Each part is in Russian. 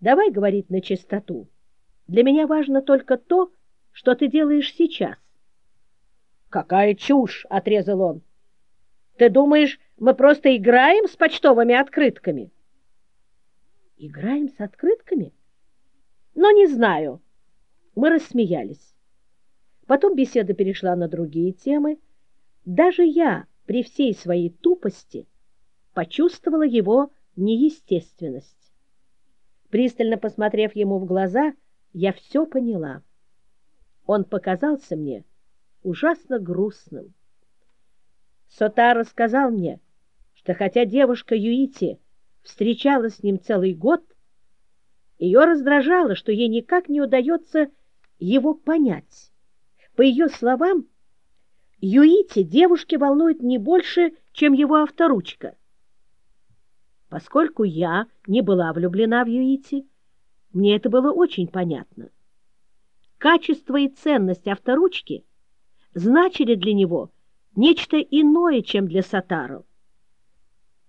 давай говорить на чистоту. Для меня важно только то, что ты делаешь сейчас. Какая чушь, отрезал он. Ты думаешь, мы просто играем с почтовыми открытками? Играем с открытками? Но не знаю. Мы рассмеялись. Потом беседа перешла на другие темы. Даже я, при всей своей тупости, почувствовала его неестественность. Пристально посмотрев ему в глаза, я все поняла. Он показался мне ужасно грустным. Сотаро сказал мне, что хотя девушка Юити встречалась с ним целый год, ее раздражало, что ей никак не удается его понять. По ее словам, Юити девушке волнует не больше, чем его авторучка. Поскольку я не была влюблена в Юити, мне это было очень понятно. Качество и ценность авторучки значили для него нечто иное, чем для Сатару.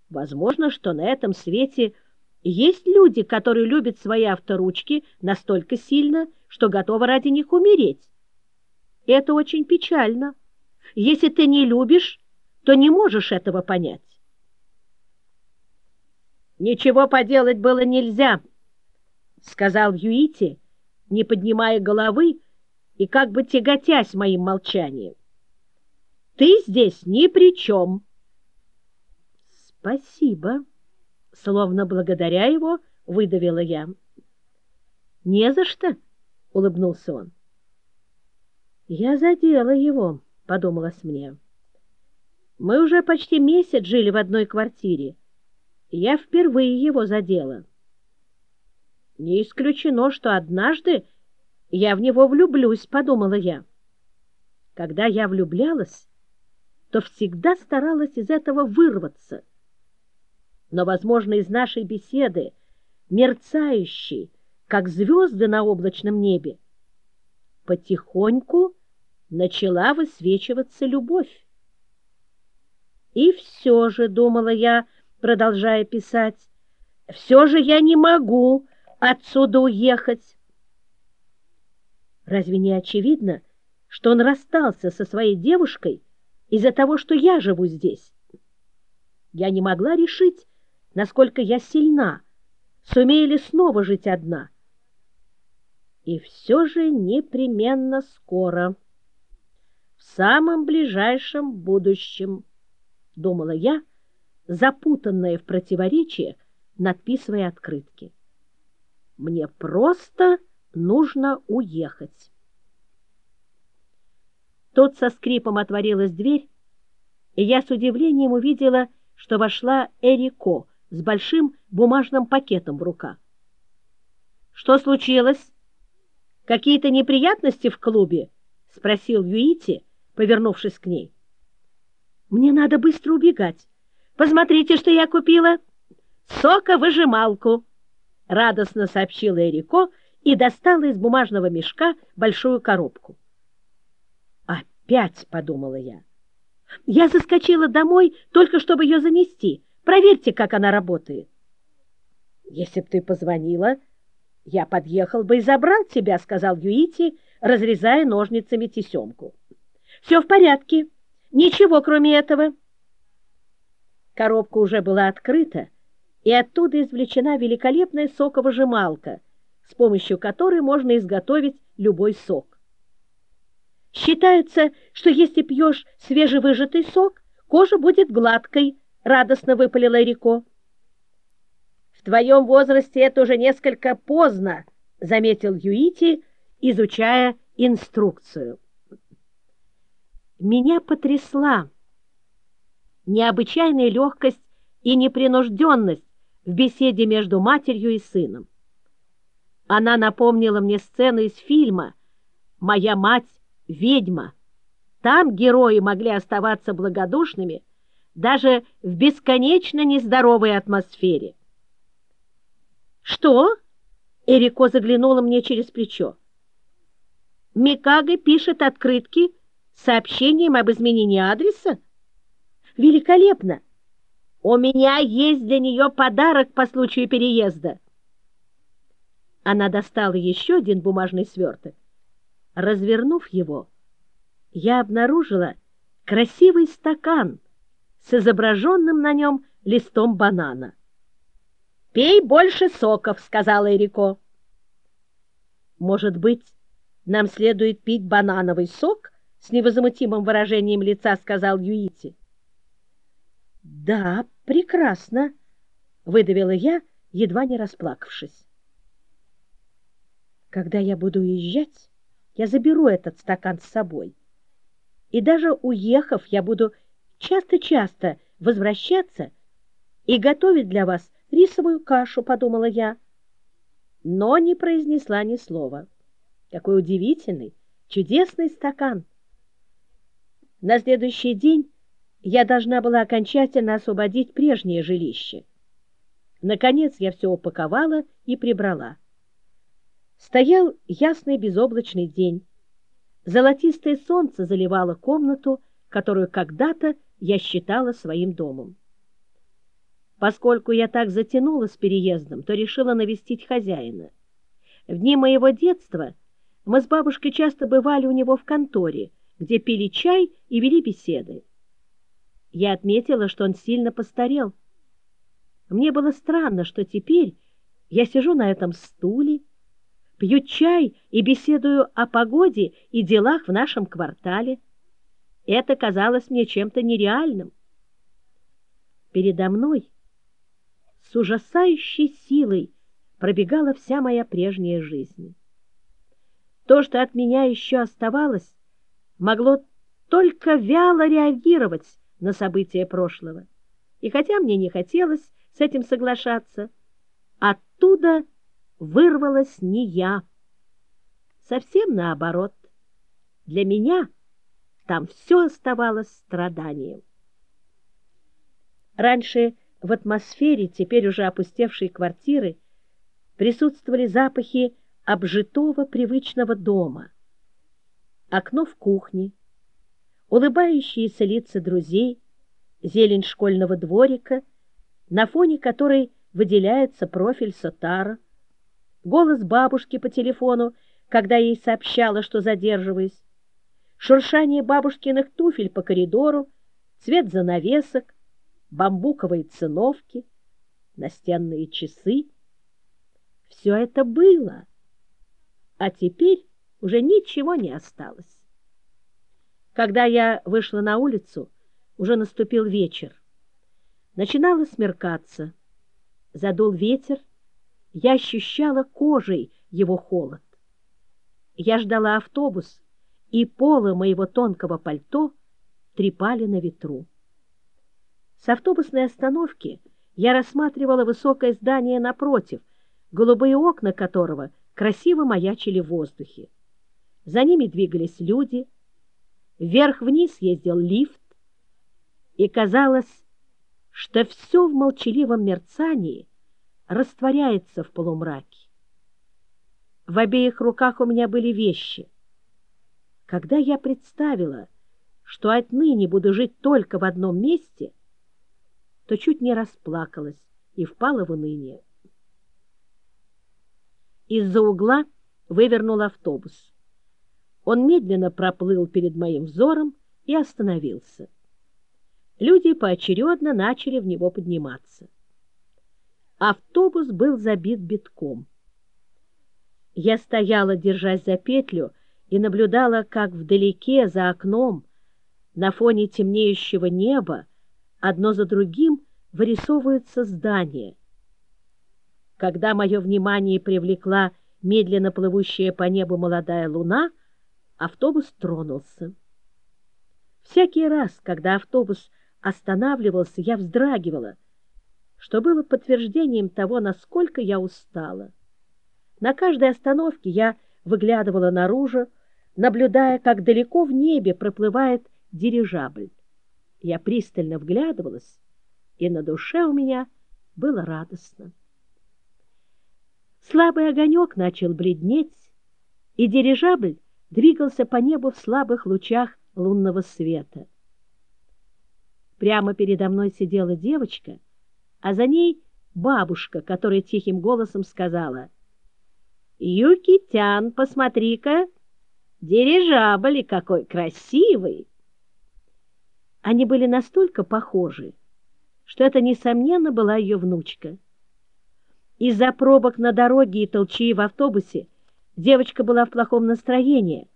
Возможно, что на этом свете есть люди, которые любят свои авторучки настолько сильно, что готовы ради них умереть. Это очень печально. Если ты не любишь, то не можешь этого понять. Ничего поделать было нельзя, сказал Юити, не поднимая головы и как бы тяготясь моим молчанием. Ты здесь ни при чем. Спасибо, словно благодаря его, выдавила я. Не за что, улыбнулся он. Я задела его, подумалось мне. Мы уже почти месяц жили в одной квартире. Я впервые его задела. Не исключено, что однажды я в него влюблюсь, подумала я. Когда я влюблялась, то всегда старалась из этого вырваться. Но, возможно, из нашей беседы, мерцающей, как звезды на облачном небе, потихоньку начала высвечиваться любовь. И все же, думала я, продолжая писать, все же я не могу отсюда уехать. Разве не очевидно, что он расстался со своей девушкой из-за того, что я живу здесь? Я не могла решить, насколько я сильна, сумею ли снова жить одна. И все же непременно скоро, в самом ближайшем будущем, думала я, запутанная в противоречиях, надписывая открытки. Мне просто нужно уехать. Тут со скрипом отворилась дверь, и я с удивлением увидела, что вошла Эрико с большим бумажным пакетом в руках. «Что случилось? Какие-то неприятности в клубе?» — спросил Юити, повернувшись к ней. «Мне надо быстро убегать. Посмотрите, что я купила. Соковыжималку!» — радостно сообщила Эрико, и достала из бумажного мешка большую коробку. «Опять!» — подумала я. «Я заскочила домой, только чтобы ее занести. Проверьте, как она работает». «Если б ты позвонила, я подъехал бы и забрал тебя», — сказал Юити, разрезая ножницами тесемку. «Все в порядке. Ничего, кроме этого». Коробка уже была открыта, и оттуда извлечена великолепная соковыжималка — с помощью которой можно изготовить любой сок. Считается, что если пьешь свежевыжатый сок, кожа будет гладкой, радостно выпалила Рико. В твоем возрасте это уже несколько поздно, заметил Юити, изучая инструкцию. Меня потрясла необычайная легкость и непринужденность в беседе между матерью и сыном. Она напомнила мне сцену из фильма «Моя мать — ведьма». Там герои могли оставаться благодушными даже в бесконечно нездоровой атмосфере. «Что?» — Эрико заглянула мне через плечо. «Микаго пишет открытки с сообщением об изменении адреса? Великолепно! У меня есть для нее подарок по случаю переезда». Она достала еще один бумажный сверток. Развернув его, я обнаружила красивый стакан с изображенным на нем листом банана. «Пей больше соков», — сказала Эрико. «Может быть, нам следует пить банановый сок?» — с невозмутимым выражением лица сказал Юити. «Да, прекрасно», — выдавила я, едва не расплакавшись. «Когда я буду уезжать, я заберу этот стакан с собой. И даже уехав, я буду часто-часто возвращаться и готовить для вас рисовую кашу, подумала я, но не произнесла ни слова. Какой удивительный, чудесный стакан! На следующий день я должна была окончательно освободить прежнее жилище. Наконец я все упаковала и прибрала. Стоял ясный безоблачный день. Золотистое солнце заливало комнату, которую когда-то я считала своим домом. Поскольку я так затянула с переездом, то решила навестить хозяина. В дни моего детства мы с бабушкой часто бывали у него в конторе, где пили чай и вели беседы. Я отметила, что он сильно постарел. Мне было странно, что теперь я сижу на этом стуле, пью чай и беседую о погоде и делах в нашем квартале. Это казалось мне чем-то нереальным. Передо мной с ужасающей силой пробегала вся моя прежняя жизнь. То, что от меня еще оставалось, могло только вяло реагировать на события прошлого. И хотя мне не хотелось с этим соглашаться, оттуда вырвалась не я. Совсем наоборот. Для меня там все оставалось страданием. Раньше в атмосфере теперь уже опустевшей квартиры присутствовали запахи обжитого привычного дома. Окно в кухне, улыбающиеся лица друзей, зелень школьного дворика, на фоне которой выделяется профиль Сотара, голос бабушки по телефону, когда ей сообщала, что задерживаюсь, шуршание бабушкиных туфель по коридору, цвет занавесок, бамбуковые циновки, настенные часы. Все это было, а теперь уже ничего не осталось. Когда я вышла на улицу, уже наступил вечер. Начинало смеркаться. Задул ветер, я ощущала кожей его холод. Я ждала автобус, и полы моего тонкого пальто трепали на ветру. С автобусной остановки я рассматривала высокое здание напротив, голубые окна которого красиво маячили в воздухе. За ними двигались люди, вверх-вниз ездил лифт, и казалось, что все в молчаливом мерцании растворяется в полумраке. В обеих руках у меня были вещи. Когда я представила, что отныне буду жить только в одном месте — то чуть не расплакалась и впала в уныние. Из-за угла вывернул автобус. Он медленно проплыл перед моим взором и остановился. Люди поочередно начали в него подниматься. Автобус был забит битком. Я стояла, держась за петлю, и наблюдала, как вдалеке, за окном, на фоне темнеющего неба, одно за другим вырисовываются здания. Когда мое внимание привлекла медленно плывущая по небу молодая луна, автобус тронулся. Всякий раз, когда автобус останавливался, я вздрагивала, что было подтверждением того, насколько я устала. На каждой остановке я выглядывала наружу, наблюдая, как далеко в небе проплывает дирижабль. Я пристально вглядывалась, и на душе у меня было радостно. Слабый огонек начал бледнеть, и дирижабль двигался по небу в слабых лучах лунного света. Прямо передо мной сидела девочка, а за ней бабушка, которая тихим голосом сказала, Юкитян, посмотри-ка, дирижабль какой красивый!» Они были настолько похожи, что это, несомненно, была ее внучка. Из-за пробок на дороге и толчии в автобусе девочка была в плохом настроении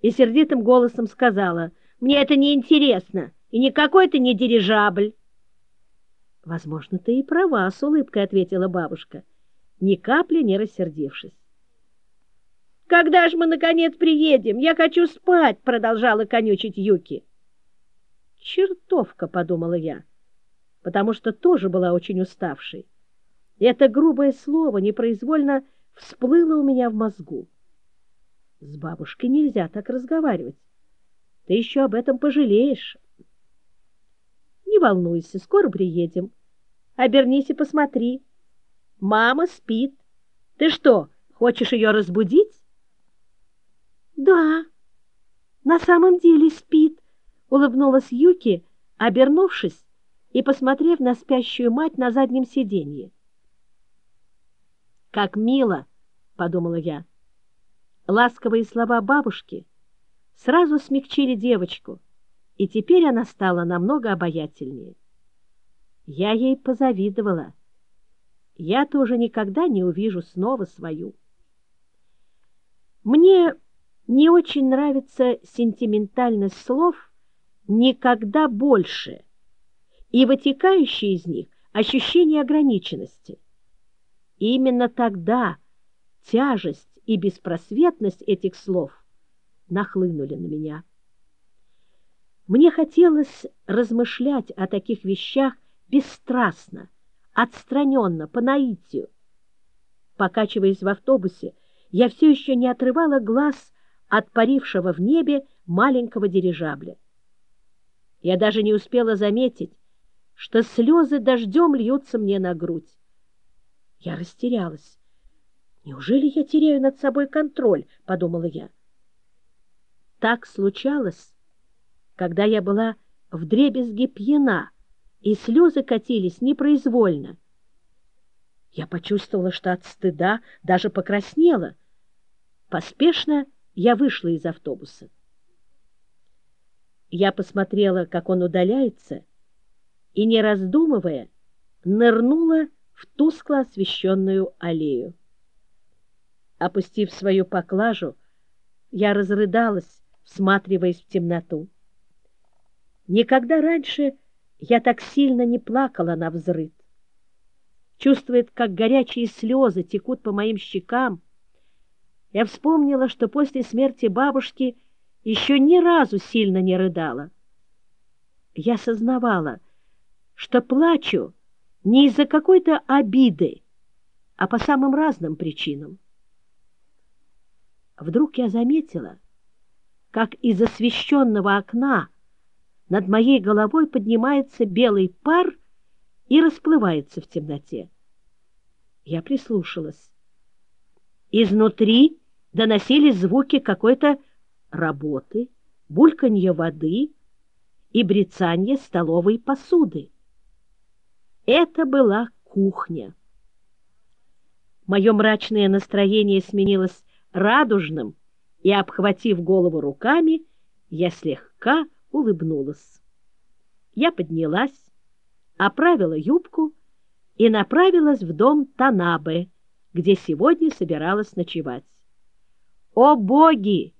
и сердитым голосом сказала, «Мне это не интересно, и никакой это не дирижабль». «Возможно, ты и права», — с улыбкой ответила бабушка, ни капли не рассердившись. «Когда же мы, наконец, приедем? Я хочу спать!» — продолжала конючить Юки. «Чертовка!» — подумала я, потому что тоже была очень уставшей. Это грубое слово непроизвольно всплыло у меня в мозгу. С бабушкой нельзя так разговаривать. Ты еще об этом пожалеешь. Не волнуйся, скоро приедем. Обернись и посмотри. Мама спит. Ты что, хочешь ее разбудить? Да, на самом деле спит, улыбнулась Юки, обернувшись и посмотрев на спящую мать на заднем сиденье. «Как мило!» — подумала я. Ласковые слова бабушки сразу смягчили девочку, и теперь она стала намного обаятельнее. Я ей позавидовала. Я-то уже никогда не увижу снова свою. Мне не очень нравится сентиментальность слов «никогда больше» и вытекающие из них ощущение ограниченности. Именно тогда тяжесть и беспросветность этих слов нахлынули на меня. Мне хотелось размышлять о таких вещах бесстрастно, отстраненно, по наитию. Покачиваясь в автобусе, я все еще не отрывала глаз от парившего в небе маленького дирижабля. Я даже не успела заметить, что слезы дождем льются мне на грудь. Я растерялась. «Неужели я теряю над собой контроль?» — подумала я. Так случалось, когда я была вдребезги пьяна, и слезы катились непроизвольно. Я почувствовала, что от стыда даже покраснела. Поспешно я вышла из автобуса. Я посмотрела, как он удаляется, и, не раздумывая, нырнула в тускло освещенную аллею. Опустив свою поклажу, я разрыдалась, всматриваясь в темноту. Никогда раньше я так сильно не плакала на взрыд. Чувствует, как горячие слезы текут по моим щекам. Я вспомнила, что после смерти бабушки еще ни разу сильно не рыдала. Я сознавала, что плачу не из-за какой-то обиды, а по самым разным причинам. Вдруг я заметила, как из освещенного окна над моей головой поднимается белый пар и расплывается в темноте. Я прислушалась. Изнутри доносились звуки какой-то работы, бульканье воды и брецанье столовой посуды. Это была кухня. Мое мрачное настроение сменилось радужным, и, обхватив голову руками, я слегка улыбнулась. Я поднялась, оправила юбку и направилась в дом Танабе, где сегодня собиралась ночевать. О боги!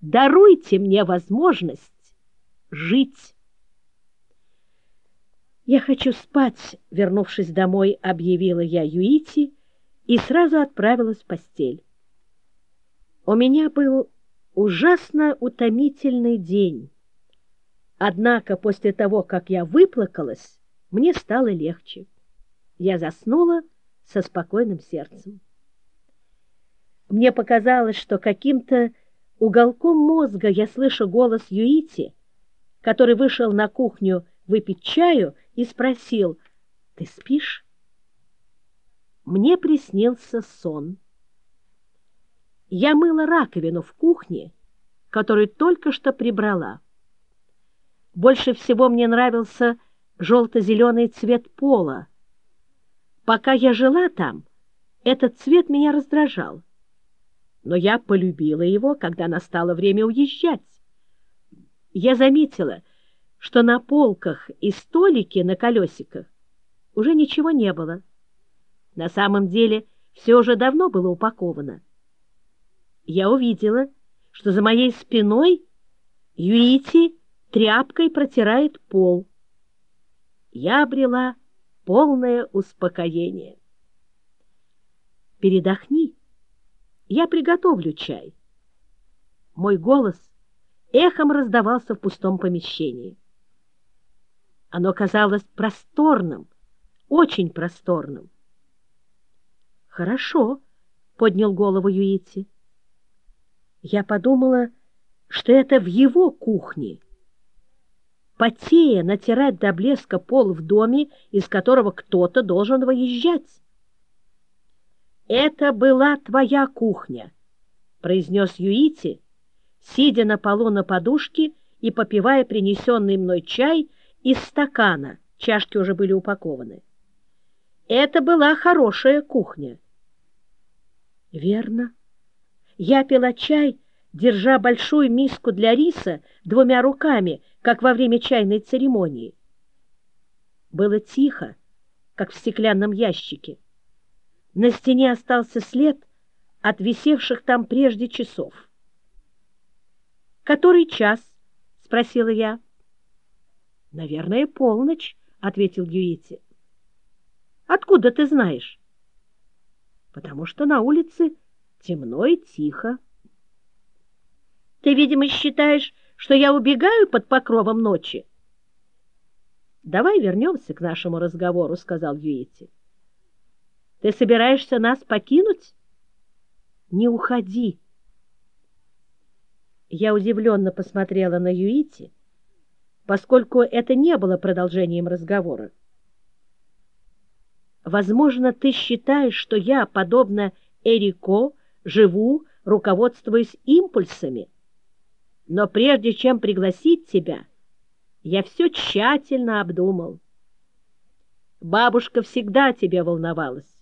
Даруйте мне возможность жить! «Я хочу спать», — вернувшись домой, объявила я Юити и сразу отправилась в постель. У меня был ужасно утомительный день. Однако после того, как я выплакалась, мне стало легче. Я заснула со спокойным сердцем. Мне показалось, что каким-то уголком мозга я слышу голос Юити, который вышел на кухню выпить чаю и спросил, «Ты спишь?» Мне приснился сон. Я мыла раковину в кухне, которую только что прибрала. Больше всего мне нравился желто-зеленый цвет пола. Пока я жила там, этот цвет меня раздражал. но я полюбила его, когда настало время уезжать. Я заметила, что на полках и столике на колесиках уже ничего не было. На самом деле все уже давно было упаковано. Я увидела, что за моей спиной Юити тряпкой протирает пол. Я обрела полное успокоение. «Передохни, я приготовлю чай». Мой голос эхом раздавался в пустом помещении. Оно казалось просторным, очень просторным. «Хорошо», — поднял голову Юити. Я подумала, что это в его кухне. Потея натирать до блеска пол в доме, из которого кто-то должен выезжать. «Это была твоя кухня», — произнес Юити, сидя на полу на подушке и попивая принесенный мной чай из стакана, чашки уже были упакованы. Это была хорошая кухня. Верно. Я пила чай, держа большую миску для риса двумя руками, как во время чайной церемонии. Было тихо, как в стеклянном ящике. На стене остался след от висевших там прежде часов. «Который час?» — спросила я. «Наверное, полночь», — ответил Юити. «Откуда ты знаешь?» «Потому что на улице темно и тихо». «Ты, видимо, считаешь, что я убегаю под покровом ночи?» «Давай вернемся к нашему разговору», — сказал Юити. «Ты собираешься нас покинуть?» «Не уходи!» Я удивленно посмотрела на Юити, поскольку это не было продолжением разговора. Возможно, ты считаешь, что я, подобно Эрико, живу, руководствуясь импульсами. Но прежде чем пригласить тебя, я все тщательно обдумал. Бабушка всегда тебе волновалась.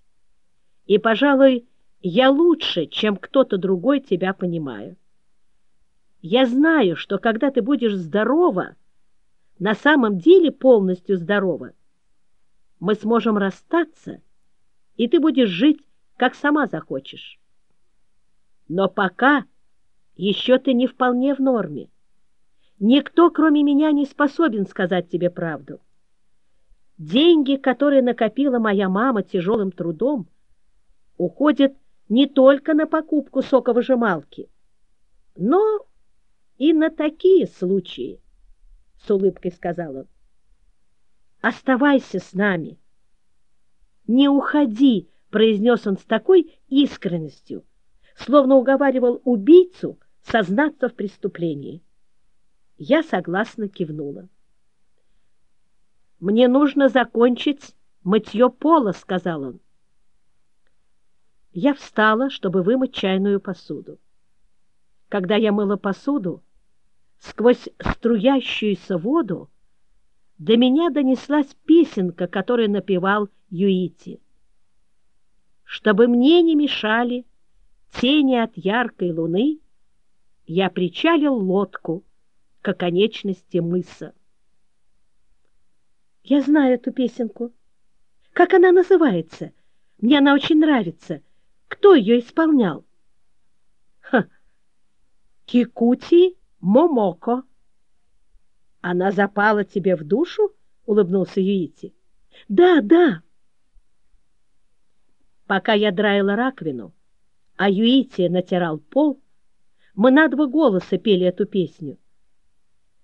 И, пожалуй, я лучше, чем кто-то другой тебя понимаю. Я знаю, что когда ты будешь здорова, на самом деле полностью здорова, мы сможем расстаться, и ты будешь жить, как сама захочешь. Но пока еще ты не вполне в норме. Никто, кроме меня, не способен сказать тебе правду. Деньги, которые накопила моя мама тяжелым трудом, уходят не только на покупку соковыжималки, но и на такие случаи, — с улыбкой сказал он. Оставайся с нами. Не уходи, — произнес он с такой искренностью, словно уговаривал убийцу сознаться в преступлении. Я согласно кивнула. «Мне нужно закончить мытье пола», — сказал он. Я встала, чтобы вымыть чайную посуду. Когда я мыла посуду, сквозь струящуюся воду до меня донеслась песенка, которую напевал Юити. Чтобы мне не мешали тени от яркой луны, я причалил лодку к оконечности мыса. Я знаю эту песенку. Как она называется? Мне она очень нравится. Кто ее исполнял? Ха! Кикути Момоко. Она запала тебе в душу? Улыбнулся Юити. Да, да. Пока я драила раковину, а Юити натирал пол, мы на два голоса пели эту песню.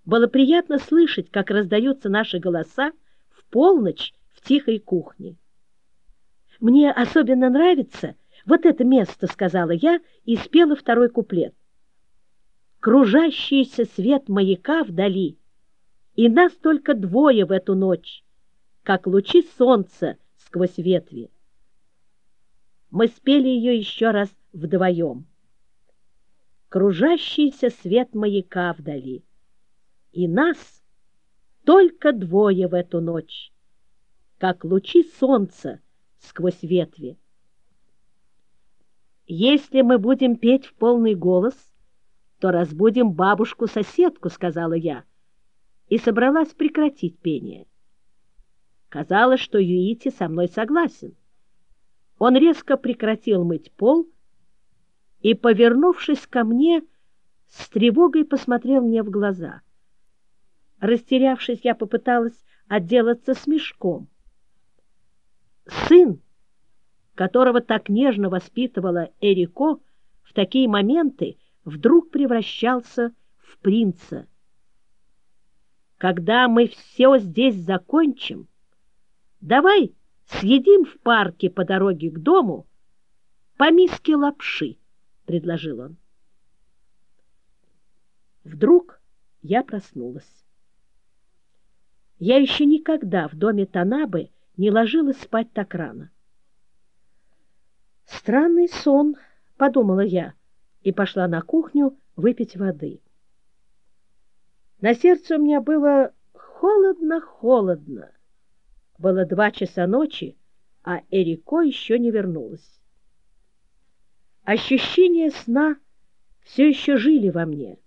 Было приятно слышать, как раздаются наши голоса в полночь в тихой кухне. Мне особенно нравится вот это место, сказала я и спела второй куплет. Кружащийся свет маяка вдали, и нас только двое в эту ночь, как лучи солнца сквозь ветви. Мы спели ее еще раз вдвоем. Кружащийся свет маяка вдали, и нас только двое в эту ночь, как лучи солнца сквозь ветви. «Если мы будем петь в полный голос, то разбудим бабушку-соседку», — сказала я, и собралась прекратить пение. Казалось, что Юити со мной согласен. Он резко прекратил мыть пол и, повернувшись ко мне, с тревогой посмотрел мне в глаза. Растерявшись, я попыталась отделаться смешком. Сын, которого так нежно воспитывала Эрико, в такие моменты вдруг превращался в принца. Когда мы все здесь закончим, Давай съедим в парке по дороге к дому по миске лапши, — предложил он. Вдруг я проснулась. Я еще никогда в доме Танабы не ложилась спать так рано. Странный сон, — подумала я, и пошла на кухню выпить воды. На сердце у меня было холодно-холодно. Было два часа ночи, а Эрико еще не вернулась. Ощущения сна все еще жили во мне.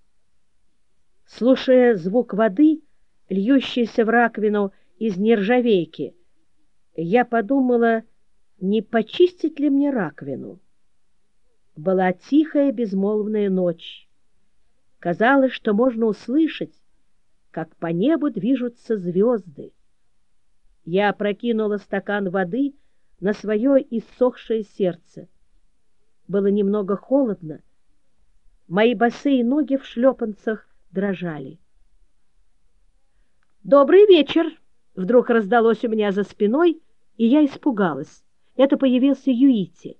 Слушая звук воды, льющейся в раковину из нержавейки, я подумала, не почистить ли мне раковину. Была тихая безмолвная ночь. Казалось, что можно услышать, как по небу движутся звезды. Я опрокинула стакан воды на свое иссохшее сердце. Было немного холодно. Мои босые ноги в шлепанцах дрожали. «Добрый вечер!» — вдруг раздалось у меня за спиной, и я испугалась. Это появился Юити.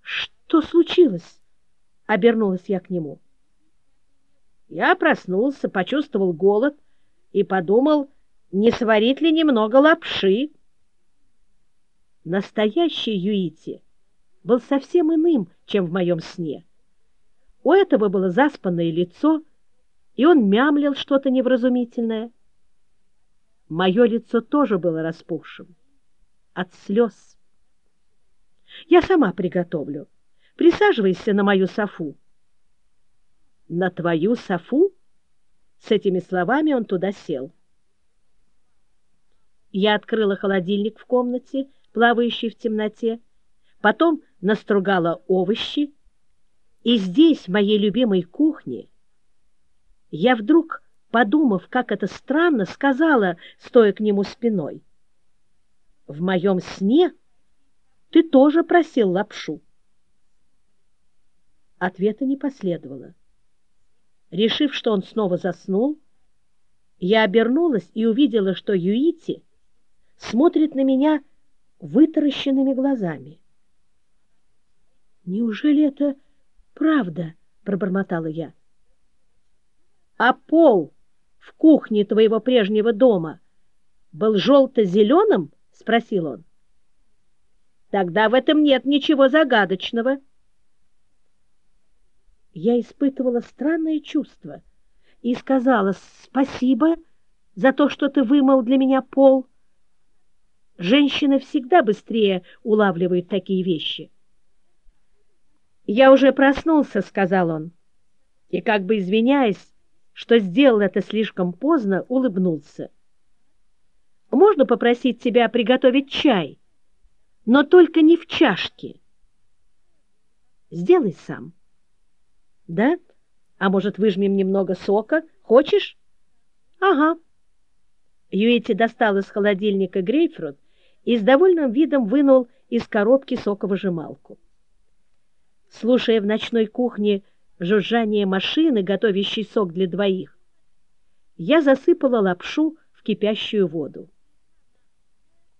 «Что случилось?» — обернулась я к нему. Я проснулся, почувствовал голод и подумал, не сварить ли немного лапши? Настоящий Юити был совсем иным, чем в моем сне. У этого было заспанное лицо, и он мямлил что-то невразумительное. Мое лицо тоже было распухшим от слез. Я сама приготовлю. Присаживайся на мою софу. На твою софу? С этими словами он туда сел. Я открыла холодильник в комнате, плавающий в темноте, потом настругала овощи, и здесь, в моей любимой кухне, я вдруг, подумав, как это странно, сказала, стоя к нему спиной, «В моем сне ты тоже просил лапшу». Ответа не последовало. Решив, что он снова заснул, я обернулась и увидела, что Юити смотрит на меня вытаращенными глазами. «Неужели это правда?» — пробормотала я. «А пол в кухне твоего прежнего дома был желто-зеленым?» — спросил он. «Тогда в этом нет ничего загадочного». Я испытывала странное чувство и сказала «Спасибо за то, что ты вымыл для меня пол». Женщины всегда быстрее улавливают такие вещи. «Я уже проснулся», — сказал он, и, как бы извиняясь, что сделал это слишком поздно, улыбнулся. «Можно попросить тебя приготовить чай, но только не в чашке. Сделай сам». «Да? А может, выжмем немного сока? Хочешь?» «Ага». Юэти достал из холодильника грейпфрут и с довольным видом вынул из коробки соковыжималку. Слушая в ночной кухне жужжание машины, готовящей сок для двоих, я засыпала лапшу в кипящую воду.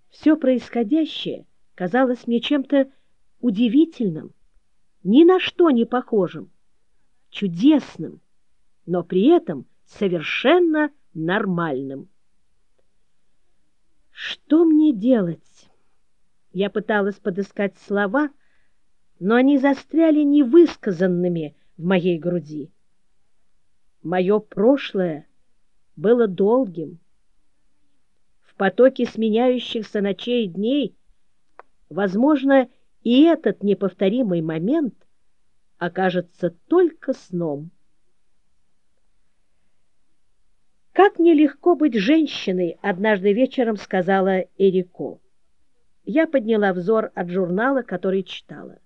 Все происходящее казалось мне чем-то удивительным, ни на что не похожим, чудесным, но при этом совершенно нормальным. Что мне делать? Я пыталась подыскать слова, но они застряли невысказанными в моей груди. Мое прошлое было долгим. В потоке сменяющихся ночей и дней, возможно, и этот неповторимый момент окажется только сном. «Как нелегко быть женщиной», — однажды вечером сказала Эрико. Я подняла взор от журнала, который читала.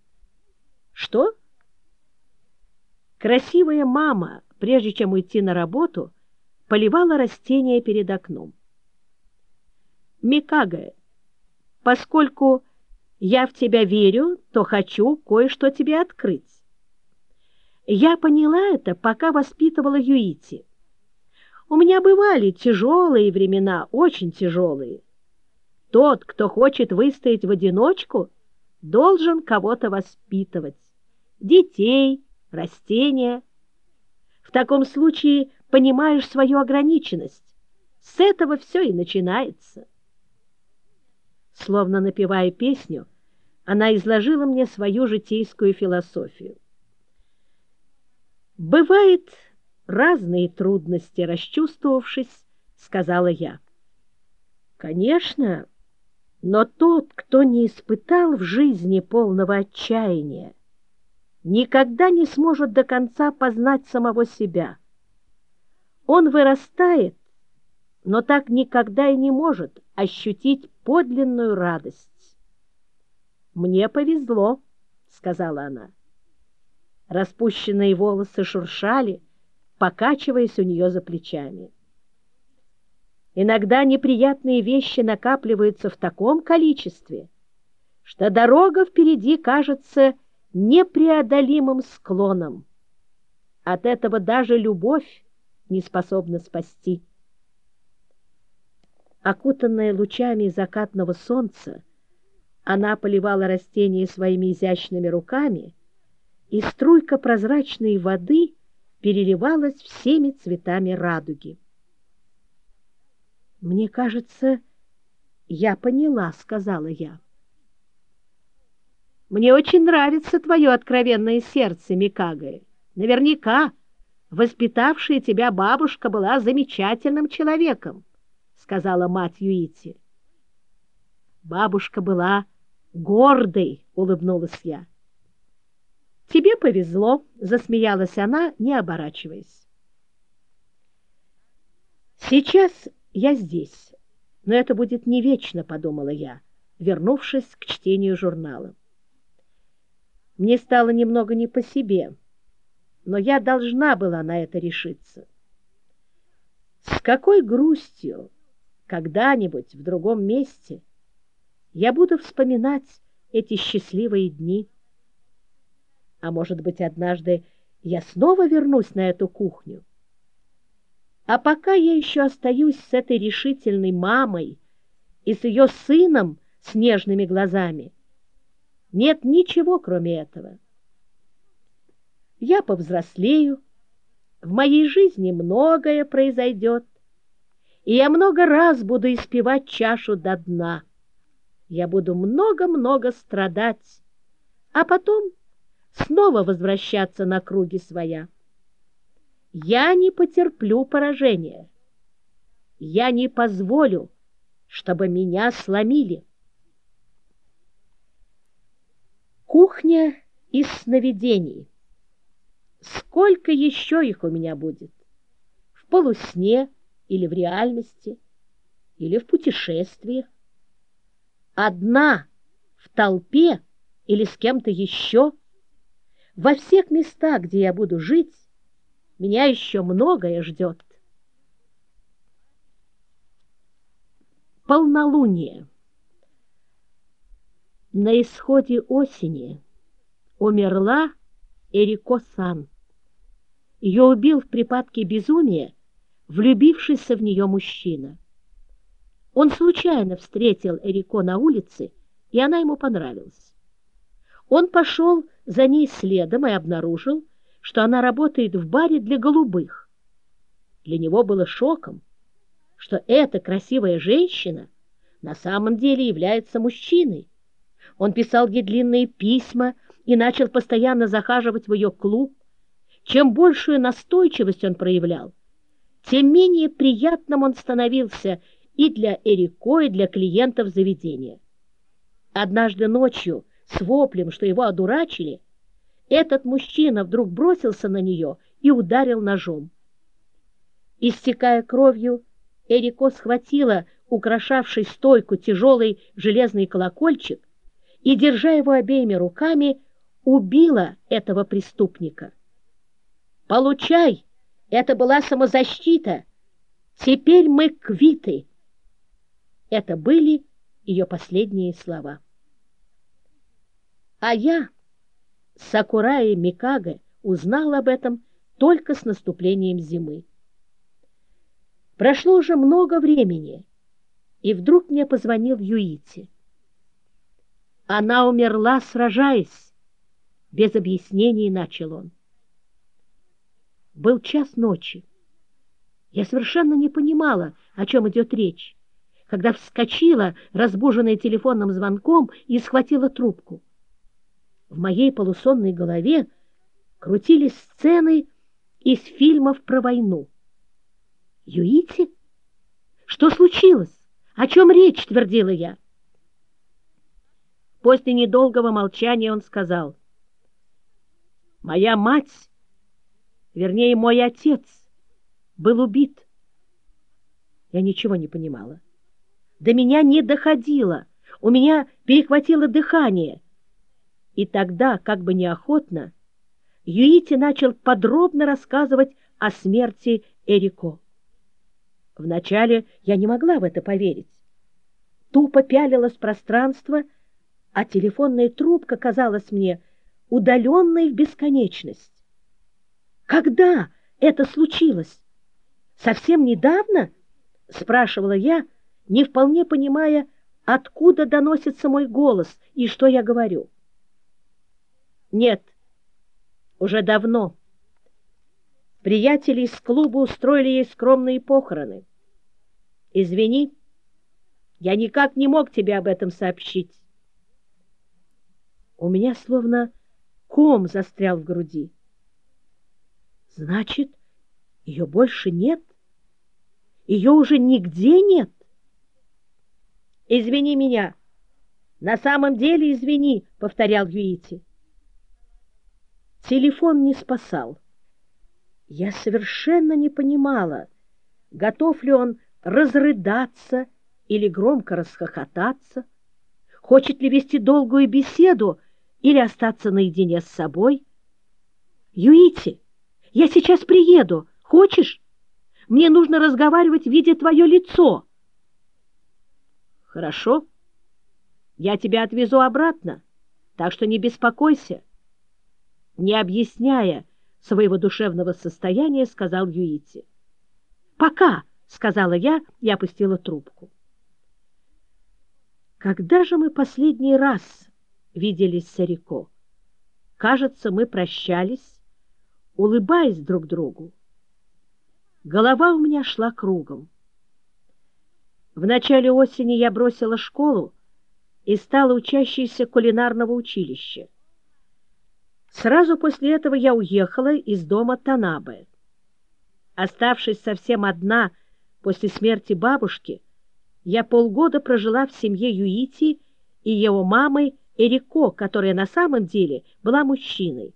«Что?» Красивая мама, прежде чем уйти на работу, поливала растения перед окном. «Микаго, поскольку я в тебя верю, то хочу кое-что тебе открыть. Я поняла это, пока воспитывала Юити. У меня бывали тяжелые времена, очень тяжелые. Тот, кто хочет выстоять в одиночку, должен кого-то воспитывать. Детей, растения. В таком случае понимаешь свою ограниченность. С этого все и начинается. Словно напевая песню, она изложила мне свою житейскую философию. Бывает разные трудности, расчувствовавшись, сказала я. Конечно, но тот, кто не испытал в жизни полного отчаяния, никогда не сможет до конца познать самого себя. Он вырастает, но так никогда и не может ощутить подлинную радость. «Мне повезло», — сказала она. Распущенные волосы шуршали, покачиваясь у нее за плечами. Иногда неприятные вещи накапливаются в таком количестве, что дорога впереди кажется непреодолимым склоном. От этого даже любовь не способна спасти. Окутанная лучами закатного солнца, она поливала растения своими изящными руками, и струйка прозрачной воды переливалась всеми цветами радуги. «Мне кажется, я поняла», — сказала я. «Мне очень нравится твое откровенное сердце, Микаго. Наверняка воспитавшая тебя бабушка была замечательным человеком», — сказала мать Юити. «Бабушка была гордой», — улыбнулась я. «Тебе повезло», — засмеялась она, не оборачиваясь. Сейчас я здесь, но это будет не вечно, подумала я, вернувшись к чтению журнала. Мне стало немного не по себе, но я должна была на это решиться. С какой грустью когда-нибудь в другом месте я буду вспоминать эти счастливые дни. А может быть, однажды я снова вернусь на эту кухню, а пока я еще остаюсь с этой решительной мамой и с ее сыном с нежными глазами, нет ничего, кроме этого. Я повзрослею, в моей жизни многое произойдет, и я много раз буду испевать чашу до дна. Я буду много-много страдать, а потом снова возвращаться на круги своя. Я не потерплю поражения. Я не позволю, чтобы меня сломили. Кухня из сновидений. Сколько еще их у меня будет? В полусне или в реальности, или в путешествиях? Одна в толпе или с кем-то еще? Во всех местах, где я буду жить, меня еще многое ждет. Полнолуние. На исходе осени умерла Эрико-сан. Ее убил в припадке безумия влюбившийся в нее мужчина. Он случайно встретил Эрико на улице, и она ему понравилась. Он пошел за ней следом и обнаружил, что она работает в баре для голубых. Для него было шоком, что эта красивая женщина на самом деле является мужчиной. Он писал ей длинные письма и начал постоянно захаживать в ее клуб. Чем большую настойчивость он проявлял, тем менее приятным он становился и для Эрико, и для клиентов заведения. Однажды ночью, с воплем, что его одурачили, этот мужчина вдруг бросился на нее и ударил ножом. Истекая кровью, Эрико схватила украшавший стойку тяжелый железный колокольчик и, держа его обеими руками, убила этого преступника. «Получай! Это была самозащита! Теперь мы квиты!» Это были ее последние слова. А я, Сакурай Микаге, узнал об этом только с наступлением зимы. Прошло уже много времени, и вдруг мне позвонил Юити. Она умерла, сражаясь. Без объяснений начал он. Был час ночи. Я совершенно не понимала, о чем идет речь, когда вскочила, разбуженная телефонным звонком, и схватила трубку. В моей полусонной голове крутились сцены из фильмов про войну. Юити? Что случилось? О чем речь? Твердила я. После недолгого молчания он сказал. Моя мать, вернее, мой отец, был убит. Я ничего не понимала. До меня не доходило. У меня перехватило дыхание. И тогда, как бы неохотно, Юити начал подробно рассказывать о смерти Эрико. Вначале я не могла в это поверить. Тупо пялилось пространство, а телефонная трубка казалась мне удаленной в бесконечность. Когда это случилось? Совсем недавно? Спрашивала я, не вполне понимая, откуда доносится мой голос и что я говорю. Нет, уже давно. Приятели из клуба устроили ей скромные похороны. Извини, я никак не мог тебе об этом сообщить. У меня словно ком застрял в груди. Значит, ее больше нет? Ее уже нигде нет? Извини меня. На самом деле извини, повторял Юити. Телефон не спасал. Я совершенно не понимала, готов ли он разрыдаться или громко расхохотаться, хочет ли вести долгую беседу или остаться наедине с собой. «Юити, я сейчас приеду. Хочешь? Мне нужно разговаривать, видя твое лицо». «Хорошо. Я тебя отвезу обратно, так что не беспокойся». Не объясняя, своего душевного состояния, сказал Юити. «Пока!» — сказала я и опустила трубку. Когда же мы последний раз виделись с Арико? Кажется, мы прощались, улыбаясь друг другу. Голова у меня шла кругом. В начале осени я бросила школу и стала учащейся кулинарного училища. Сразу после этого я уехала из дома Танабе. Оставшись совсем одна после смерти бабушки, я полгода прожила в семье Юити и его мамы Эрико, которая на самом деле была мужчиной.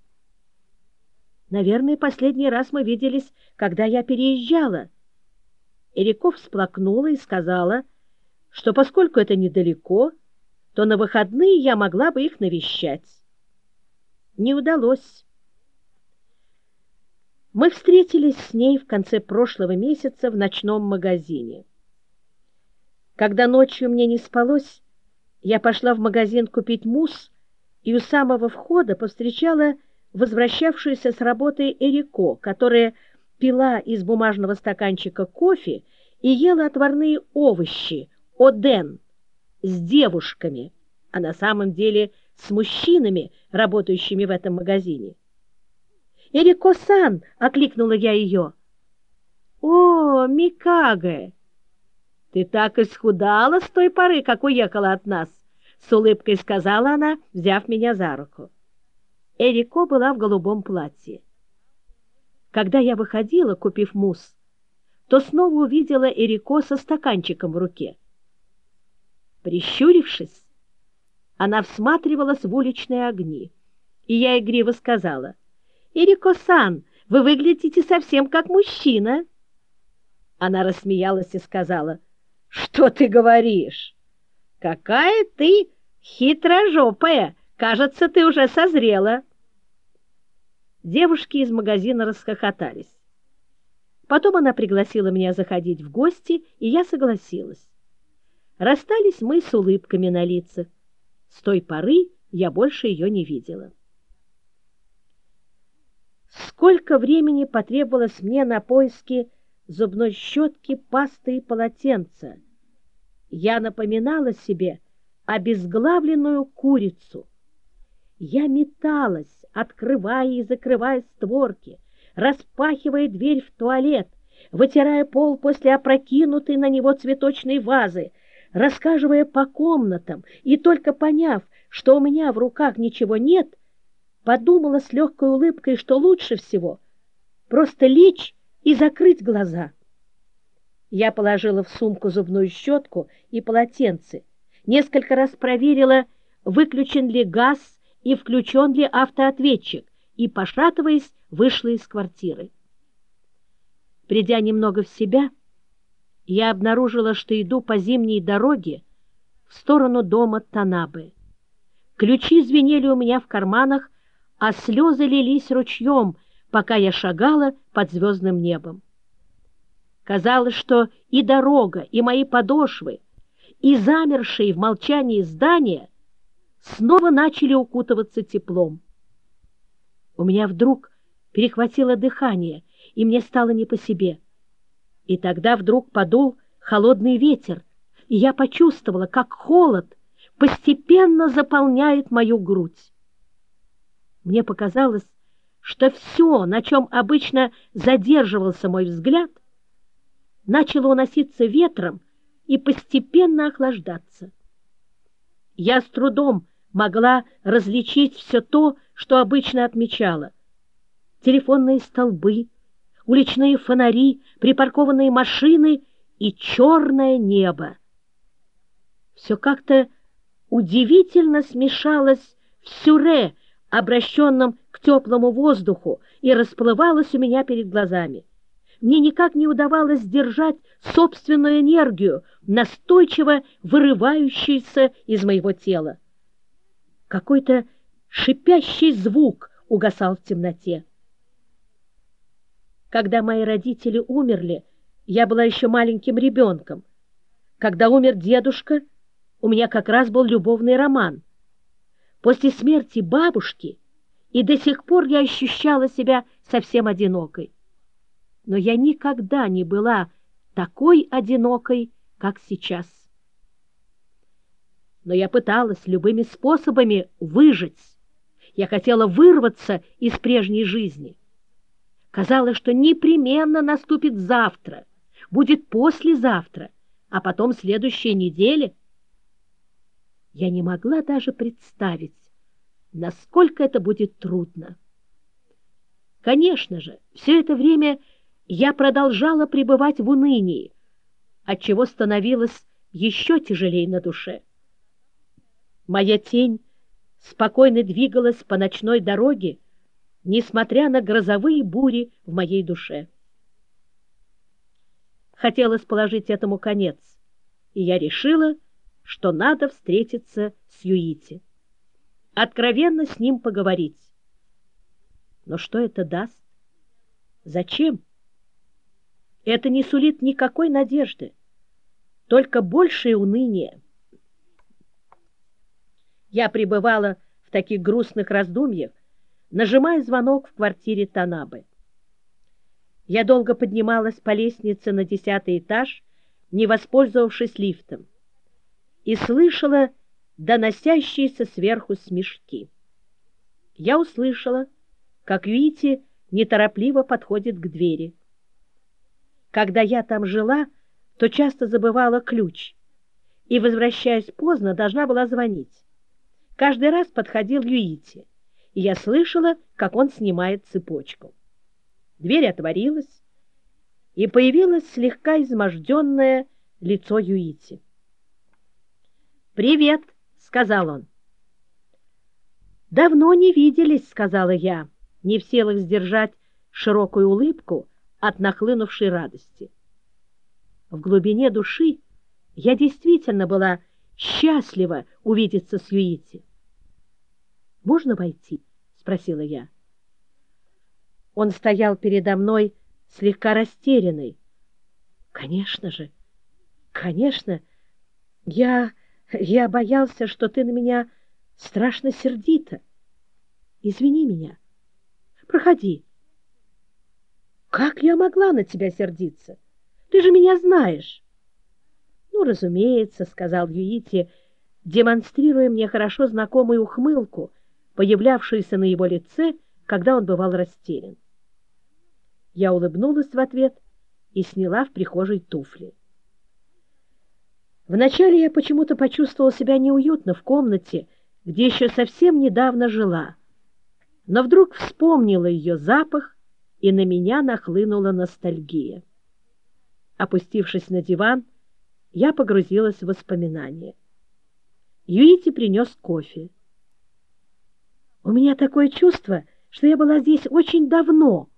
Наверное, последний раз мы виделись, когда я переезжала. Эрико всплакнула и сказала, что поскольку это недалеко, то на выходные я могла бы их навещать не удалось. Мы встретились с ней в конце прошлого месяца в ночном магазине. Когда ночью мне не спалось, я пошла в магазин купить мусс и у самого входа повстречала возвращавшуюся с работы Эрико, которая пила из бумажного стаканчика кофе и ела отварные овощи, оден, с девушками, а на самом деле с мужчинами, работающими в этом магазине. «Эрико-сан!» — окликнула я ее. «О, Микаге! Ты так исхудала с той поры, как уехала от нас!» — с улыбкой сказала она, взяв меня за руку. Эрико была в голубом платье. Когда я выходила, купив мусс, то снова увидела Эрико со стаканчиком в руке. Прищурившись, Она всматривалась в уличные огни, и я игриво сказала, «Ирико-сан, вы выглядите совсем как мужчина». Она рассмеялась и сказала, «Что ты говоришь? Какая ты хитрожопая! Кажется, ты уже созрела». Девушки из магазина расхохотались. Потом она пригласила меня заходить в гости, и я согласилась. Расстались мы с улыбками на лицах. С той поры я больше ее не видела. Сколько времени потребовалось мне на поиски зубной щетки, пасты и полотенца? Я напоминала себе обезглавленную курицу. Я металась, открывая и закрывая створки, распахивая дверь в туалет, вытирая пол после опрокинутой на него цветочной вазы, рассказывая по комнатам, и только поняв, что у меня в руках ничего нет, подумала с легкой улыбкой, что лучше всего просто лечь и закрыть глаза. Я положила в сумку зубную щетку и полотенце, несколько раз проверила, выключен ли газ и включен ли автоответчик, и, пошатываясь, вышла из квартиры. Придя немного в себя, я обнаружила, что иду по зимней дороге в сторону дома Танабы. Ключи звенели у меня в карманах, а слезы лились ручьем, пока я шагала под звездным небом. Казалось, что и дорога, и мои подошвы, и замершие в молчании здания снова начали укутываться теплом. У меня вдруг перехватило дыхание, и мне стало не по себе. И тогда вдруг подул холодный ветер, и я почувствовала, как холод постепенно заполняет мою грудь. Мне показалось, что все, на чем обычно задерживался мой взгляд, начало уноситься ветром и постепенно охлаждаться. Я с трудом могла различить все то, что обычно отмечала. Телефонные столбы, уличные фонари, припаркованные машины и черное небо. Все как-то удивительно смешалось в сюре, обращенном к теплому воздуху, и расплывалось у меня перед глазами. Мне никак не удавалось сдержать собственную энергию, настойчиво вырывающуюся из моего тела. Какой-то шипящий звук угасал в темноте. Когда мои родители умерли, я была еще маленьким ребенком. Когда умер дедушка, у меня как раз был любовный роман. После смерти бабушки и до сих пор я ощущала себя совсем одинокой. Но я никогда не была такой одинокой, как сейчас. Но я пыталась любыми способами выжить. Я хотела вырваться из прежней жизни. Казалось, что непременно наступит завтра, будет послезавтра, а потом следующая неделя. Я не могла даже представить, насколько это будет трудно. Конечно же, все это время я продолжала пребывать в унынии, отчего становилось еще тяжелее на душе. Моя тень спокойно двигалась по ночной дороге, несмотря на грозовые бури в моей душе. Хотелось положить этому конец, и я решила, что надо встретиться с Юити. Откровенно с ним поговорить. Но что это даст? Зачем? Это не сулит никакой надежды, только большее уныние. Я пребывала в таких грустных раздумьях, нажимая звонок в квартире Танабы. Я долго поднималась по лестнице на десятый этаж, не воспользовавшись лифтом, и слышала доносящиеся сверху смешки. Я услышала, как Вити неторопливо подходит к двери. Когда я там жила, то часто забывала ключ, и, возвращаясь поздно, должна была звонить. Каждый раз подходил Юити и я слышала, как он снимает цепочку. Дверь отворилась, и появилось слегка изможденное лицо Юити. «Привет!» — сказал он. «Давно не виделись», — сказала я, не в силах сдержать широкую улыбку от нахлынувшей радости. В глубине души я действительно была счастлива увидеться с Юити. «Можно войти?» — спросила я. Он стоял передо мной, слегка растерянный. «Конечно же, конечно, я, я боялся, что ты на меня страшно сердита. Извини меня. Проходи». «Как я могла на тебя сердиться? Ты же меня знаешь». «Ну, разумеется», — сказал Юити, демонстрируя мне хорошо знакомую ухмылку, появлявшуюся на его лице, когда он бывал растерян. Я улыбнулась в ответ и сняла в прихожей туфли. Вначале я почему-то почувствовала себя неуютно в комнате, где еще совсем недавно жила, но вдруг вспомнила ее запах, и на меня нахлынула ностальгия. Опустившись на диван, я погрузилась в воспоминания. Юити принес кофе. У меня такое чувство, что я была здесь очень давно.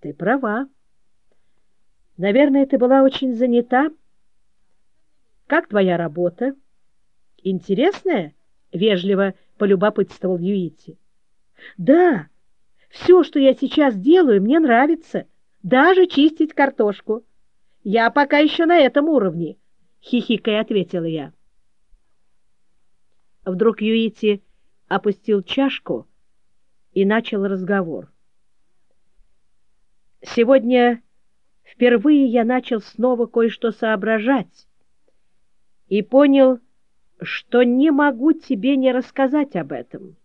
Ты права. Наверное, ты была очень занята. Как твоя работа? Интересная? Вежливо полюбопытствовал Юити. Да, все, что я сейчас делаю, мне нравится. Даже чистить картошку. Я пока еще на этом уровне, хихикая ответила я. Вдруг Юити опустил чашку и начал разговор. Сегодня впервые я начал снова кое-что соображать и понял, что не могу тебе не рассказать об этом.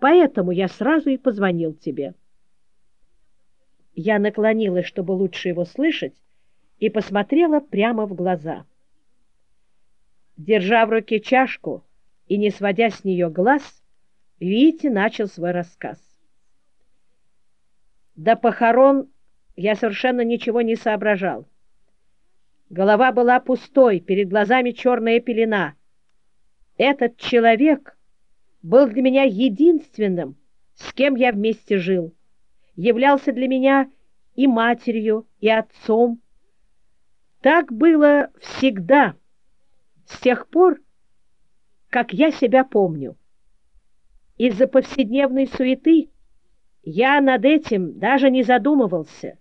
Поэтому я сразу и позвонил тебе. Я наклонилась, чтобы лучше его слышать, и посмотрела прямо в глаза. Держа в руке чашку и не сводя с нее глаз, Вити начал свой рассказ. До похорон я совершенно ничего не соображал. Голова была пустой, перед глазами черная пелена. Этот человек был для меня единственным, с кем я вместе жил, являлся для меня и матерью, и отцом. Так было всегда, с тех пор, как я себя помню. Из-за повседневной суеты я над этим даже не задумывался.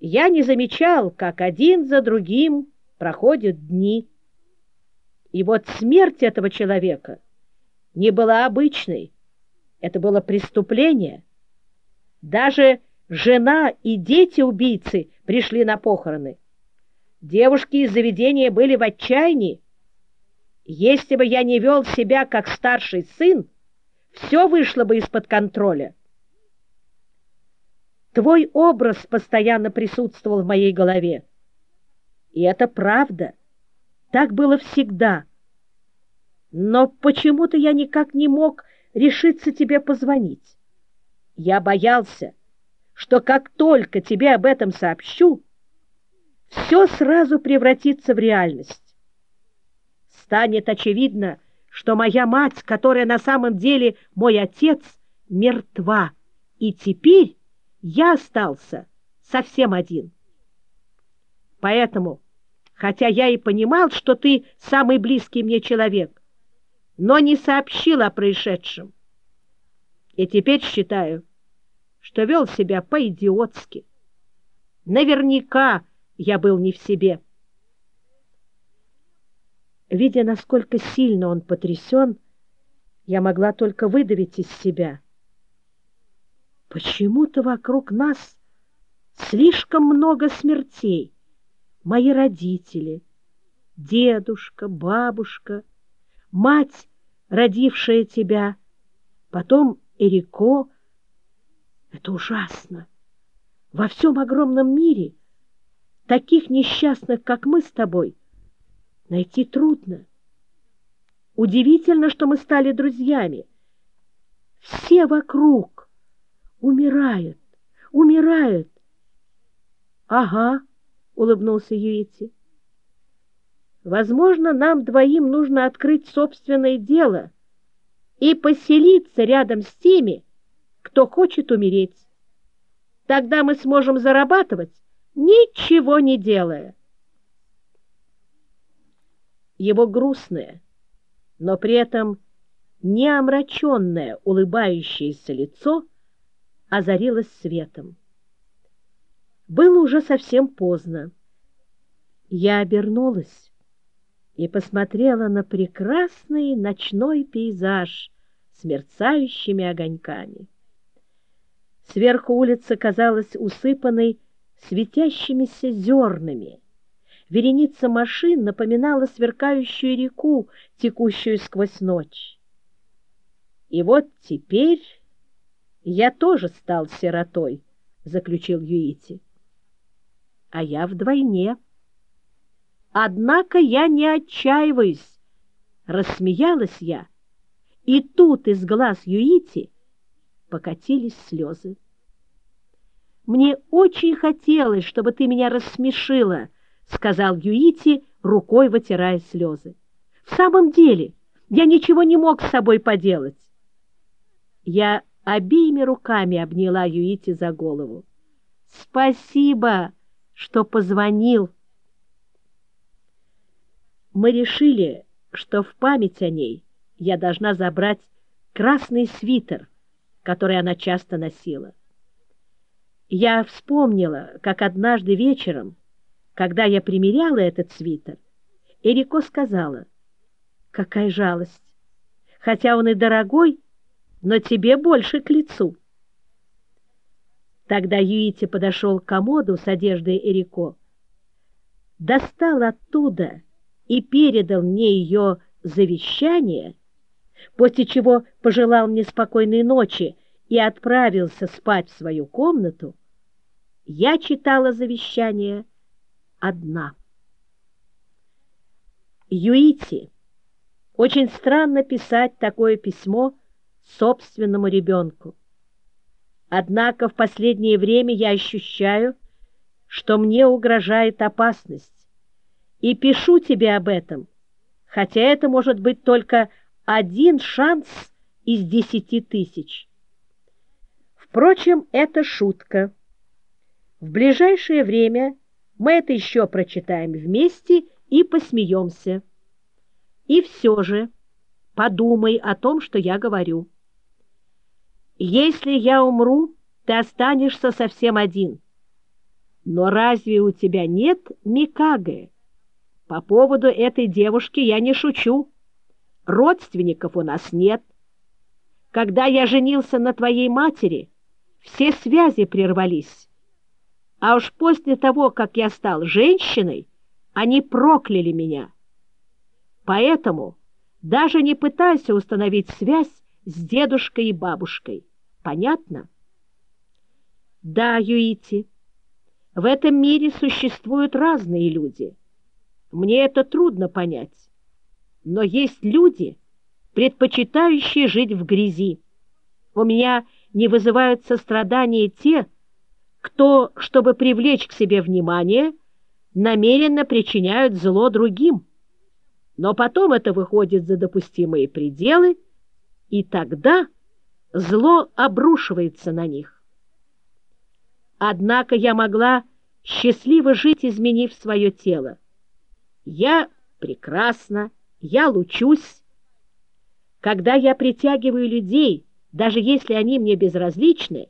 Я не замечал, как один за другим проходят дни. И вот смерть этого человека не была обычной. Это было преступление. Даже жена и дети убийцы пришли на похороны. Девушки из заведения были в отчаянии. Если бы я не вел себя как старший сын, все вышло бы из-под контроля. Твой образ постоянно присутствовал в моей голове. И это правда. Так было всегда. Но почему-то я никак не мог решиться тебе позвонить. Я боялся, что как только тебе об этом сообщу, все сразу превратится в реальность. Станет очевидно, что моя мать, которая на самом деле мой отец, мертва, и теперь я остался совсем один. Поэтому, хотя я и понимал, что ты самый близкий мне человек, но не сообщил о происшедшем. И теперь считаю, что вел себя по-идиотски. Наверняка я был не в себе. Видя, насколько сильно он потрясен, я могла только выдавить из себя. Почему-то вокруг нас слишком много смертей. Мои родители, дедушка, бабушка, мать, родившая тебя, потом Эрико. Это ужасно. Во всем огромном мире таких несчастных, как мы с тобой, найти трудно. Удивительно, что мы стали друзьями. Все вокруг умирают, умирают. — Ага, — улыбнулся Юити. — Возможно, нам двоим нужно открыть собственное дело и поселиться рядом с теми, кто хочет умереть. Тогда мы сможем зарабатывать, ничего не делая. Его грустное, но при этом не омраченное улыбающееся лицо озарилось светом. Было уже совсем поздно. Я обернулась и посмотрела на прекрасный ночной пейзаж с мерцающими огоньками. Сверху улица казалась усыпанной светящимися зернами. Вереница машин напоминала сверкающую реку, текущую сквозь ночь. И вот теперь я тоже стал сиротой, заключил Юити. А я вдвойне. Однако я не отчаиваюсь, рассмеялась я, и тут из глаз Юити покатились слезы. Мне очень хотелось, чтобы ты меня рассмешила, сказал Юити, рукой вытирая слезы. В самом деле, я ничего не мог с собой поделать. Я обеими руками обняла Юити за голову. Спасибо, что позвонил. Мы решили, что в память о ней я должна забрать красный свитер, который она часто носила. Я вспомнила, как однажды вечером, когда я примеряла этот свитер, Эрико сказала, «Какая жалость! Хотя он и дорогой, но тебе больше к лицу». Тогда Юити подошел к комоду с одеждой Эрико, достал оттуда и передал мне ее завещание, после чего пожелал мне спокойной ночи и отправился спать в свою комнату, я читала завещание одна. Юити, очень странно писать такое письмо собственному ребенку. Однако в последнее время я ощущаю, что мне угрожает опасность, и пишу тебе об этом, хотя это может быть только один шанс из десяти тысяч. Впрочем, это шутка. В ближайшее время мы это еще прочитаем вместе и посмеемся. И все же подумай о том, что я говорю. Если я умру, ты останешься совсем один. Но разве у тебя нет Микаге? По поводу этой девушки я не шучу. Родственников у нас нет. Когда я женился на твоей матери, все связи прервались. А уж после того, как я стал женщиной, они прокляли меня. Поэтому даже не пытайся установить связь с дедушкой и бабушкой. Понятно? Да, Юити, в этом мире существуют разные люди. Мне это трудно понять. Но есть люди, предпочитающие жить в грязи. У меня не вызывают сострадания те, кто, чтобы привлечь к себе внимание, намеренно причиняют зло другим. Но потом это выходит за допустимые пределы, и тогда зло обрушивается на них. Однако я могла счастливо жить, изменив свое тело. Я прекрасна, я лучусь. Когда я притягиваю людей, даже если они мне безразличны,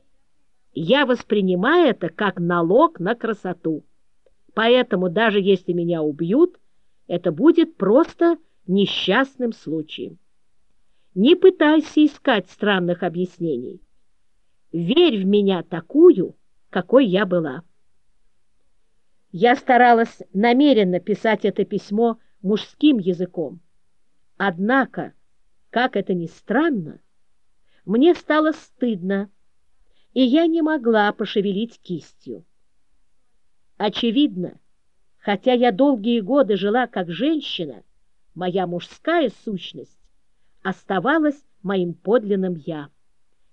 я воспринимаю это как налог на красоту. Поэтому даже если меня убьют, это будет просто несчастным случаем. Не пытайся искать странных объяснений. Верь в меня такую, какой я была. Я старалась намеренно писать это письмо мужским языком. Однако, как это ни странно, мне стало стыдно, и я не могла пошевелить кистью. Очевидно, хотя я долгие годы жила как женщина, моя мужская сущность оставалась моим подлинным «я».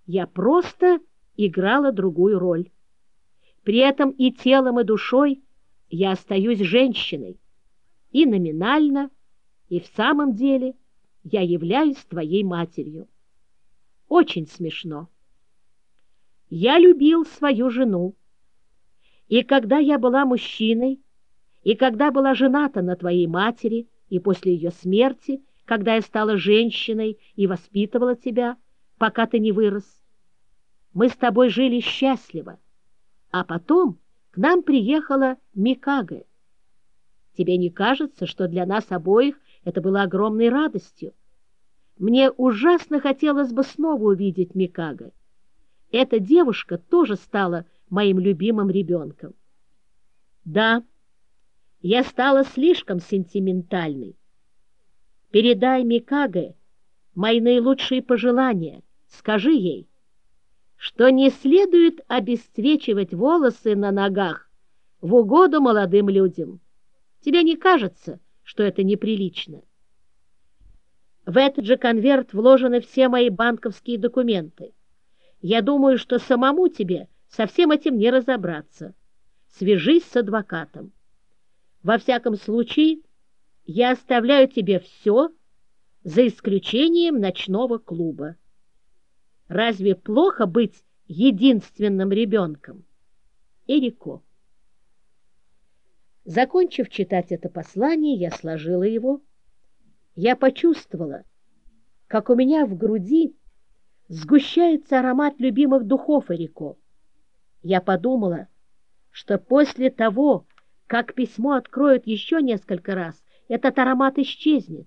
Я просто играла другую роль. При этом и телом, и душой я остаюсь женщиной, и номинально, и в самом деле я являюсь твоей матерью. очень смешно. Я любил свою жену. И когда я была мужчиной, и когда была жената на твоей матери, и после ее смерти, когда я стала женщиной и воспитывала тебя, пока ты не вырос, мы с тобой жили счастливо. А потом к нам приехала Микаге. Тебе не кажется, что для нас обоих это было огромной радостью? Мне ужасно хотелось бы снова увидеть Микаго. Эта девушка тоже стала моим любимым ребенком. Да, я стала слишком сентиментальной. Передай Микаге мои наилучшие пожелания. Скажи ей, что не следует обесцвечивать волосы на ногах в угоду молодым людям. Тебе не кажется, что это неприлично? В этот же конверт вложены все мои банковские документы. Я думаю, что самому тебе со всем этим не разобраться. Свяжись с адвокатом. Во всяком случае, я оставляю тебе все, за исключением ночного клуба. Разве плохо быть единственным ребенком? Эрико. Закончив читать это послание, я сложила его. Я почувствовала, как у меня в груди сгущается аромат любимых духов Эрико. Я подумала, что после того, как письмо откроют еще несколько раз, этот аромат исчезнет.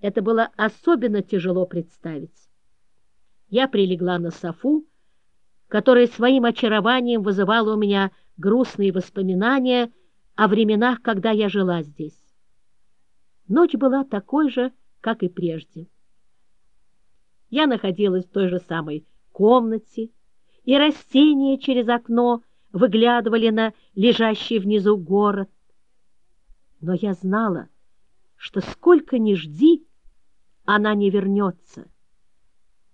Это было особенно тяжело представить. Я прилегла на софу, которая своим очарованием вызывала у меня грустные воспоминания о временах, когда я жила здесь. Ночь была такой же, как и прежде. Я находилась в той же самой комнате, и растения через окно выглядывали на лежащий внизу город. Но я знала, что сколько ни жди, она не вернется.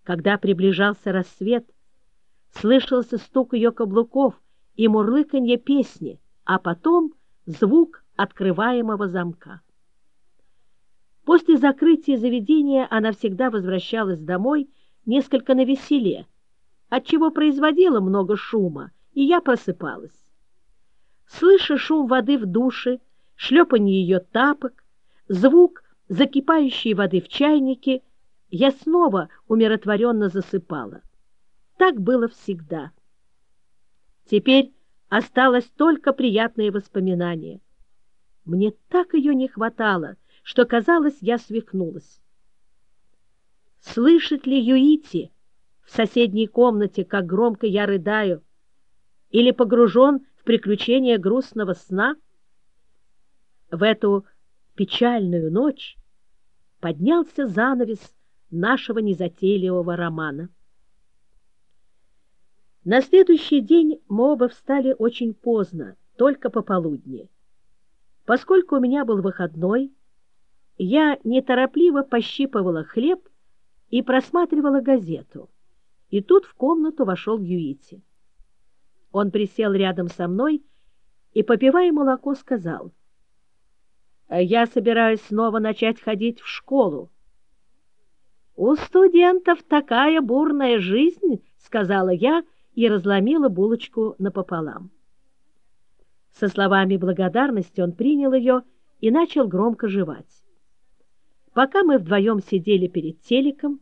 Когда приближался рассвет, слышался стук ее каблуков и мурлыканье песни, а потом звук открываемого замка. После закрытия заведения она всегда возвращалась домой несколько навеселе, отчего производила много шума, и я просыпалась. Слыша шум воды в душе, шлепанье ее тапок, звук закипающей воды в чайнике — я снова умиротворенно засыпала. Так было всегда. Теперь осталось только приятные воспоминания. Мне так ее не хватало, что, казалось, я свихнулась. Слышит ли Юити в соседней комнате, как громко я рыдаю, или погружен в приключения грустного сна? В эту печальную ночь поднялся занавес нашего незатейливого романа. На следующий день мы оба встали очень поздно, только пополудни. Поскольку у меня был выходной, я неторопливо пощипывала хлеб и просматривала газету. И тут в комнату вошел Юити. Он присел рядом со мной и, попивая молоко, сказал, «Я собираюсь снова начать ходить в школу. «У студентов такая бурная жизнь», — сказала я и разломила булочку напополам. Со словами благодарности он принял ее и начал громко жевать. Пока мы вдвоем сидели перед телеком,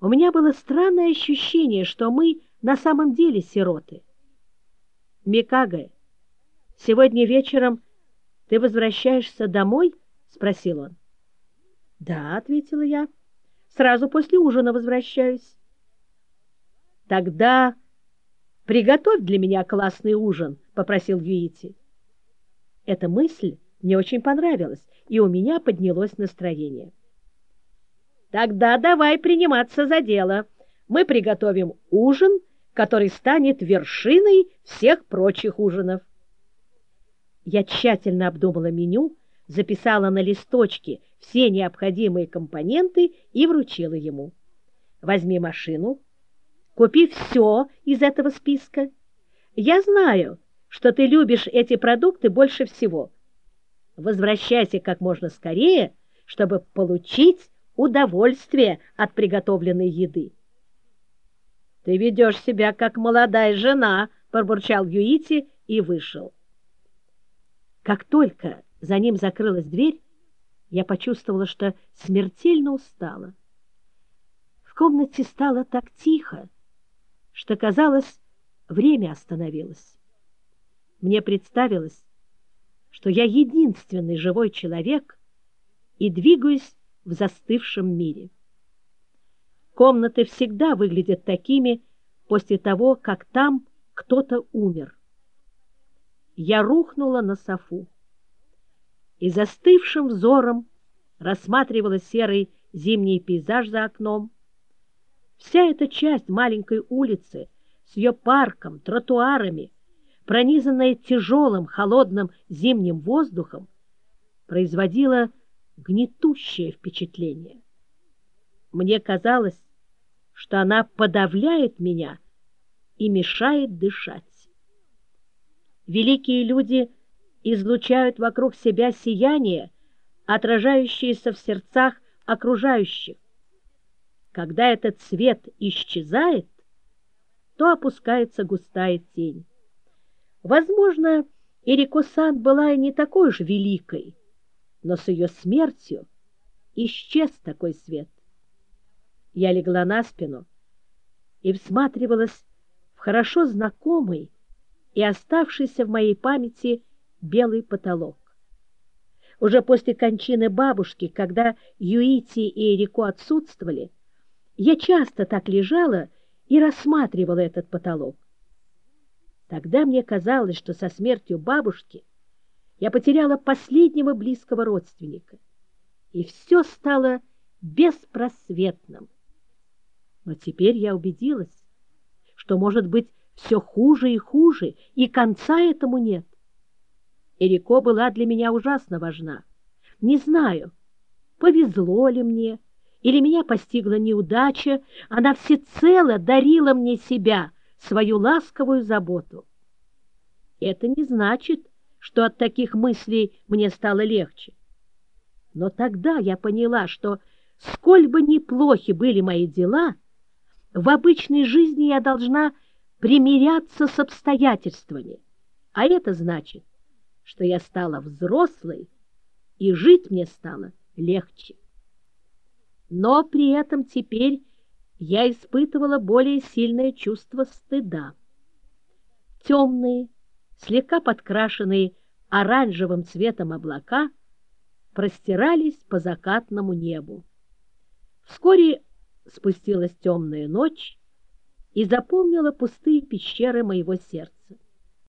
у меня было странное ощущение, что мы на самом деле сироты. «Микаго, сегодня вечером ты возвращаешься домой?» — спросил он. «Да», — ответила я. Сразу после ужина возвращаюсь. Тогда приготовь для меня классный ужин, попросил Юити. Эта мысль мне очень понравилась, и у меня поднялось настроение. Тогда давай приниматься за дело. Мы приготовим ужин, который станет вершиной всех прочих ужинов. Я тщательно обдумала меню, записала на листочке все необходимые компоненты и вручила ему. Возьми машину, купи все из этого списка. Я знаю, что ты любишь эти продукты больше всего. Возвращайся как можно скорее, чтобы получить удовольствие от приготовленной еды. Ты ведешь себя, как молодая жена, — пробурчал Юити и вышел. Как только за ним закрылась дверь, я почувствовала, что смертельно устала. В комнате стало так тихо, что, казалось, время остановилось. Мне представилось, что я единственный живой человек и двигаюсь в застывшем мире. Комнаты всегда выглядят такими после того, как там кто-то умер. Я рухнула на софу и застывшим взором рассматривала серый зимний пейзаж за окном. Вся эта часть маленькой улицы с ее парком, тротуарами, пронизанная тяжелым холодным зимним воздухом, производила гнетущее впечатление. Мне казалось, что она подавляет меня и мешает дышать. Великие люди излучают вокруг себя сияние, отражающееся в сердцах окружающих. Когда этот свет исчезает, то опускается густая тень. Возможно, Ирико-сан была и не такой уж великой, но с ее смертью исчез такой свет. Я легла на спину и всматривалась в хорошо знакомый и оставшийся в моей памяти белый потолок. Уже после кончины бабушки, когда Юити и Эрико отсутствовали, я часто так лежала и рассматривала этот потолок. Тогда мне казалось, что со смертью бабушки я потеряла последнего близкого родственника, и все стало беспросветным. Но теперь я убедилась, что, может быть, все хуже и хуже, и конца этому нет. Эрико была для меня ужасно важна. Не знаю, повезло ли мне, или меня постигла неудача, она всецело дарила мне себя, свою ласковую заботу. Это не значит, что от таких мыслей мне стало легче. Но тогда я поняла, что, сколь бы неплохи были мои дела, в обычной жизни я должна примиряться с обстоятельствами, а это значит, что я стала взрослой, и жить мне стало легче. Но при этом теперь я испытывала более сильное чувство стыда. Темные, слегка подкрашенные оранжевым цветом облака простирались по закатному небу. Вскоре спустилась темная ночь и заполнила пустые пещеры моего сердца.